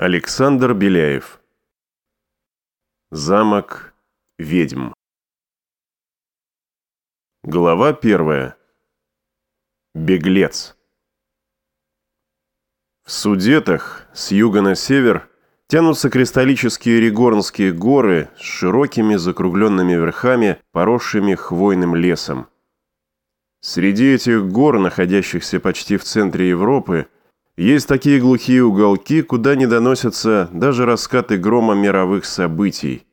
Александр Беляев. Замок ведьм. Глава первая. Беглец. В Судетах с юга на север тянутся кристаллические Ригорнские горы с широкими закругленными верхами, поросшими хвойным лесом. Среди этих гор, находящихся почти в центре Европы, есть такие глухие уголки, куда не доносятся даже раскаты грома мировых событий.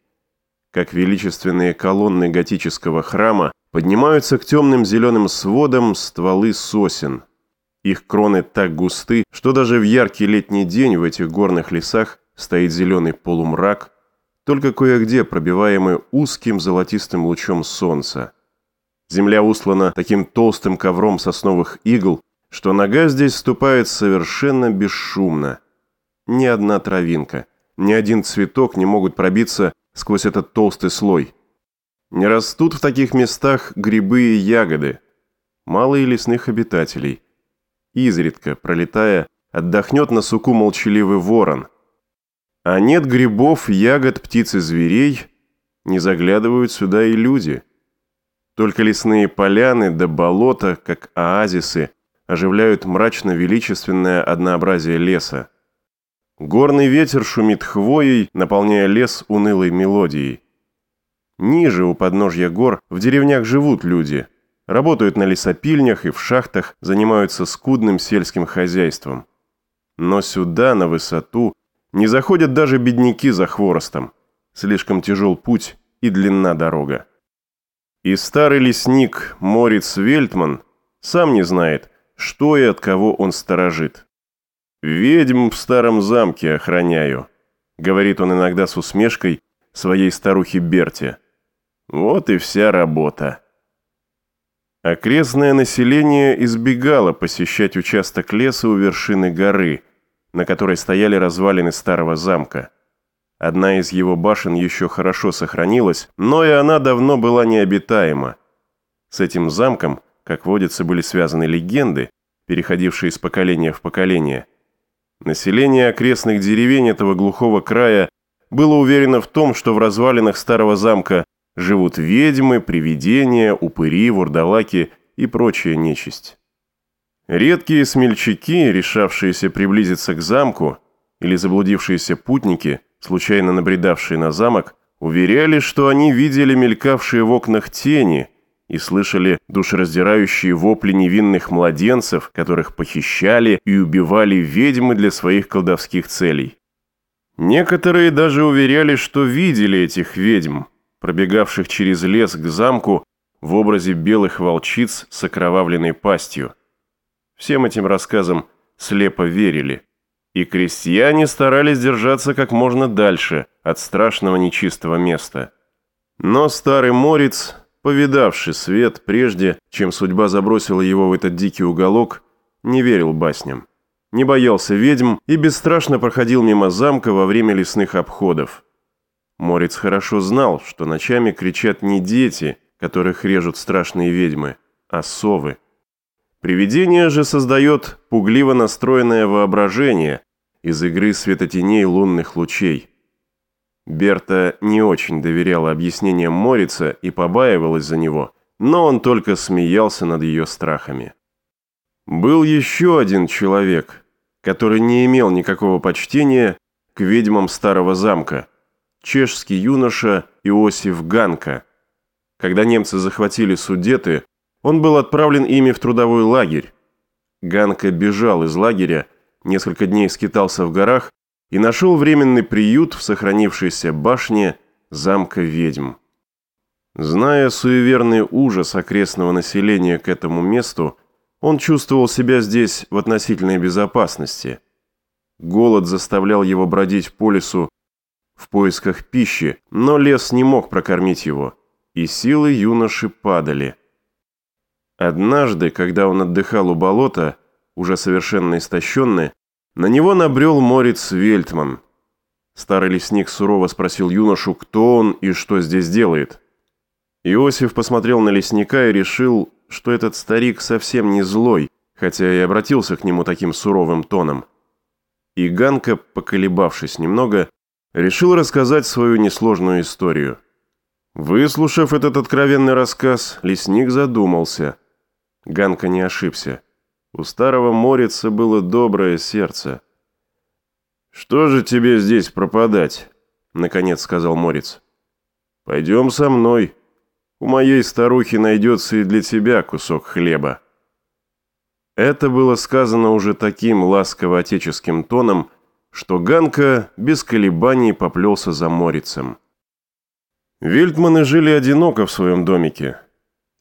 Как величественные колонны готического храма поднимаются к темным зеленым сводам стволы сосен. Их кроны так густы, что даже в яркий летний день в этих горных лесах стоит зеленый полумрак, только кое-где пробиваемый узким золотистым лучом солнца. Земля услана таким толстым ковром сосновых игл, что нога здесь ступает совершенно бесшумно. Ни одна травинка, ни один цветок не могут пробиться сквозь этот толстый слой. Не растут в таких местах грибы и ягоды. Мало и лесных обитателей. Изредка, пролетая, отдохнет на суку молчаливый ворон. А нет грибов, ягод, птиц и зверей, не заглядывают сюда и люди. Только лесные поляны да болота, как оазисы, оживляют мрачно-величественное однообразие леса. Горный ветер шумит хвоей, наполняя лес унылой мелодией. Ниже, у подножья гор, в деревнях живут люди. Работают на лесопильнях и в шахтах, занимаются скудным сельским хозяйством. Но сюда, на высоту, не заходят даже бедняки за хворостом. Слишком тяжел путь и длинна дорога. И старый лесник Мориц Вельтман сам не знает, что и от кого он сторожит. «Ведьм в старом замке охраняю», — говорит он иногда с усмешкой своей старухе Берте. «Вот и вся работа». Окрестное население избегало посещать участок леса у вершины горы, на которой стояли развалины старого замка. Одна из его башен еще хорошо сохранилась, но и она давно была необитаема. С этим замком как водится, были связаны легенды, переходившие из поколения в поколение. Население окрестных деревень этого глухого края было уверено в том, что в развалинах старого замка живут ведьмы, привидения, упыри, вурдалаки и прочая нечисть. Редкие смельчаки, решавшиеся приблизиться к замку, или заблудившиеся путники, случайно набредавшие на замок, уверяли, что они видели мелькавшие в окнах тени – и слышали душераздирающие вопли невинных младенцев, которых похищали и убивали ведьмы для своих колдовских целей. Некоторые даже уверяли, что видели этих ведьм, пробегавших через лес к замку в образе белых волчиц с окровавленной пастью. Всем этим рассказам слепо верили, и крестьяне старались держаться как можно дальше от страшного нечистого места. Но старый морец повидавший свет прежде, чем судьба забросила его в этот дикий уголок, не верил басням. Не боялся ведьм и бесстрашно проходил мимо замка во время лесных обходов. Морец хорошо знал, что ночами кричат не дети, которых режут страшные ведьмы, а совы. Привидение же создает пугливо настроенное воображение из игры светотеней лунных лучей – Берта не очень доверяла объяснениям Морица и побаивалась за него, но он только смеялся над ее страхами. Был еще один человек, который не имел никакого почтения к ведьмам старого замка, чешский юноша Иосиф Ганка. Когда немцы захватили Судеты, он был отправлен ими в трудовой лагерь. Ганка бежал из лагеря, несколько дней скитался в горах и нашел временный приют в сохранившейся башне замка ведьм. Зная суеверный ужас окрестного населения к этому месту, он чувствовал себя здесь в относительной безопасности. Голод заставлял его бродить по лесу в поисках пищи, но лес не мог прокормить его, и силы юноши падали. Однажды, когда он отдыхал у болота, уже совершенно истощенный, на него набрел Морец Вельтман. Старый лесник сурово спросил юношу, кто он и что здесь делает. Иосиф посмотрел на лесника и решил, что этот старик совсем не злой, хотя и обратился к нему таким суровым тоном. И Ганка, поколебавшись немного, решил рассказать свою несложную историю. Выслушав этот откровенный рассказ, лесник задумался. Ганка не ошибся. У старого морица было доброе сердце. «Что же тебе здесь пропадать?» — наконец сказал морец. «Пойдем со мной. У моей старухи найдется и для тебя кусок хлеба». Это было сказано уже таким ласково-отеческим тоном, что Ганка без колебаний поплелся за морицем. Вильтманы жили одиноко в своем домике.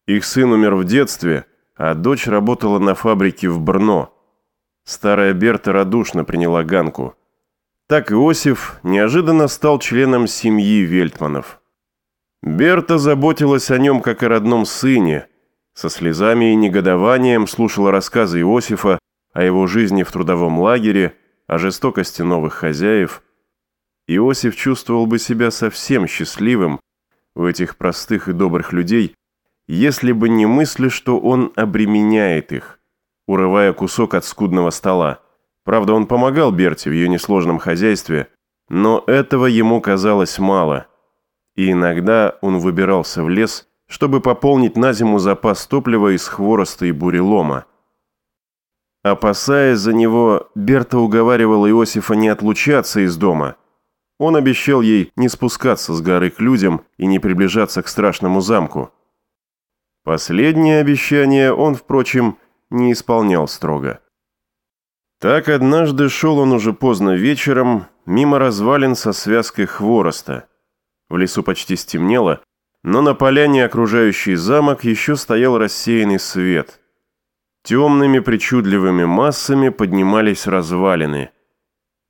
Их сын умер в детстве, а дочь работала на фабрике в Брно. Старая Берта радушно приняла Ганку. Так Иосиф неожиданно стал членом семьи Вельтманов. Берта заботилась о нем как о родном сыне, со слезами и негодованием слушала рассказы Иосифа о его жизни в трудовом лагере, о жестокости новых хозяев. Иосиф чувствовал бы себя совсем счастливым у этих простых и добрых людей, если бы не мысли, что он обременяет их, урывая кусок от скудного стола. Правда, он помогал Берте в ее несложном хозяйстве, но этого ему казалось мало. И иногда он выбирался в лес, чтобы пополнить на зиму запас топлива из хвороста и бурелома. Опасаясь за него, Берта уговаривала Иосифа не отлучаться из дома. Он обещал ей не спускаться с горы к людям и не приближаться к страшному замку. Последнее обещание он, впрочем, не исполнял строго. Так однажды шел он уже поздно вечером мимо развалин со связкой хвороста. В лесу почти стемнело, но на поляне, окружающий замок, еще стоял рассеянный свет. Темными причудливыми массами поднимались развалины.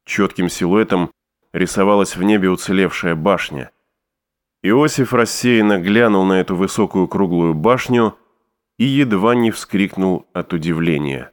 Четким силуэтом рисовалась в небе уцелевшая башня. Иосиф рассеянно глянул на эту высокую круглую башню и едва не вскрикнул от удивления.